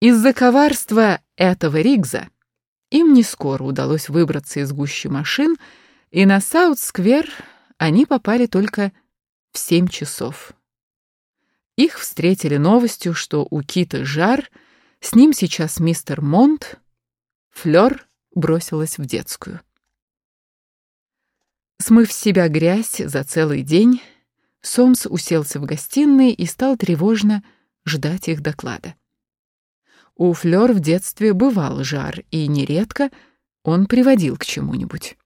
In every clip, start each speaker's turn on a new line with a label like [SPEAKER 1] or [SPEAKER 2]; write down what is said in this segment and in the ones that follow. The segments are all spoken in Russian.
[SPEAKER 1] Из-за коварства этого Ригза им не скоро удалось выбраться из гущи машин, и на Саут-сквер они попали только в семь часов. Их встретили новостью, что у Кита жар, с ним сейчас мистер Монт, Флёр бросилась в детскую. Смыв с себя грязь за целый день, Сомс уселся в гостиной и стал тревожно ждать их доклада. У Флёр в детстве бывал жар, и нередко он приводил к чему-нибудь.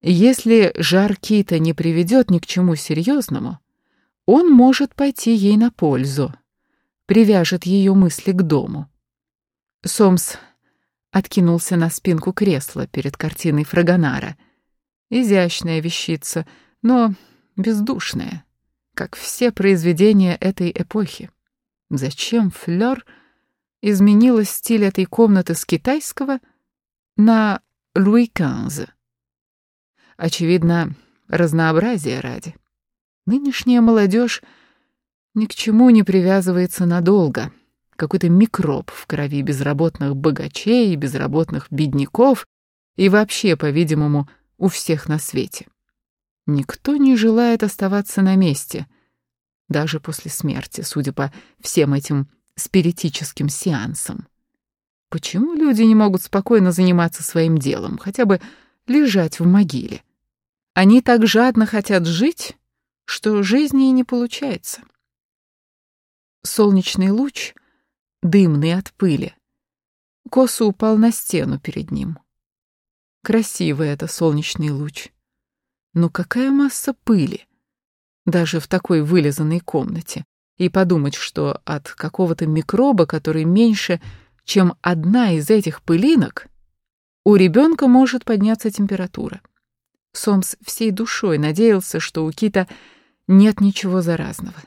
[SPEAKER 1] Если жар Кита не приведет ни к чему серьезному, он может пойти ей на пользу, привяжет ее мысли к дому. Сомс откинулся на спинку кресла перед картиной Фрагонара. Изящная вещица, но бездушная, как все произведения этой эпохи. Зачем Флёр изменила стиль этой комнаты с китайского на Луи XV? Очевидно, разнообразие ради. Нынешняя молодежь ни к чему не привязывается надолго. Какой-то микроб в крови безработных богачей и безработных бедняков и вообще, по-видимому, у всех на свете. Никто не желает оставаться на месте, даже после смерти, судя по всем этим спиритическим сеансам. Почему люди не могут спокойно заниматься своим делом, хотя бы лежать в могиле? Они так жадно хотят жить, что жизни и не получается. Солнечный луч, дымный от пыли, косо упал на стену перед ним. Красивый это солнечный луч. Но какая масса пыли, даже в такой вылизанной комнате. И подумать, что от какого-то микроба, который меньше, чем одна из этих пылинок, у ребенка может подняться температура. Сомс всей душой надеялся, что у Кита нет ничего заразного.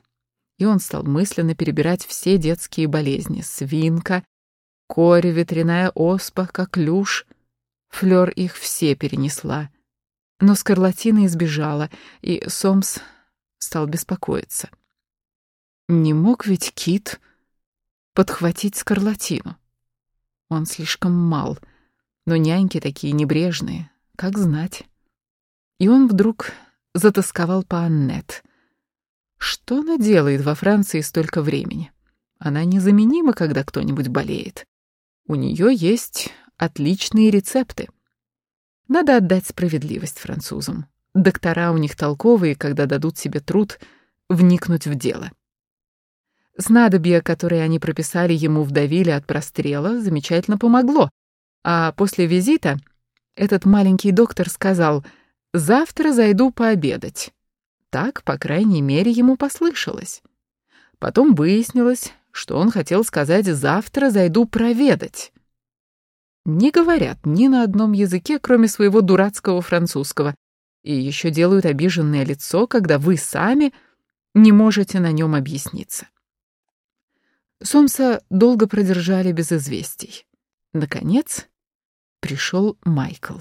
[SPEAKER 1] И он стал мысленно перебирать все детские болезни. Свинка, кори, ветряная оспа, коклюш. Флёр их все перенесла. Но скарлатина избежала, и Сомс стал беспокоиться. Не мог ведь Кит подхватить скарлатину? Он слишком мал, но няньки такие небрежные, как знать. И он вдруг затасковал по Аннет. Что она делает во Франции столько времени? Она незаменима, когда кто-нибудь болеет. У нее есть отличные рецепты. Надо отдать справедливость французам. Доктора у них толковые, когда дадут себе труд вникнуть в дело. Снадобье, которое они прописали ему в от прострела, замечательно помогло. А после визита этот маленький доктор сказал, «Завтра зайду пообедать». Так, по крайней мере, ему послышалось. Потом выяснилось, что он хотел сказать «завтра зайду проведать». Не говорят ни на одном языке, кроме своего дурацкого французского, и еще делают обиженное лицо, когда вы сами не можете на нем объясниться. Сомса долго продержали без известий. Наконец пришел Майкл.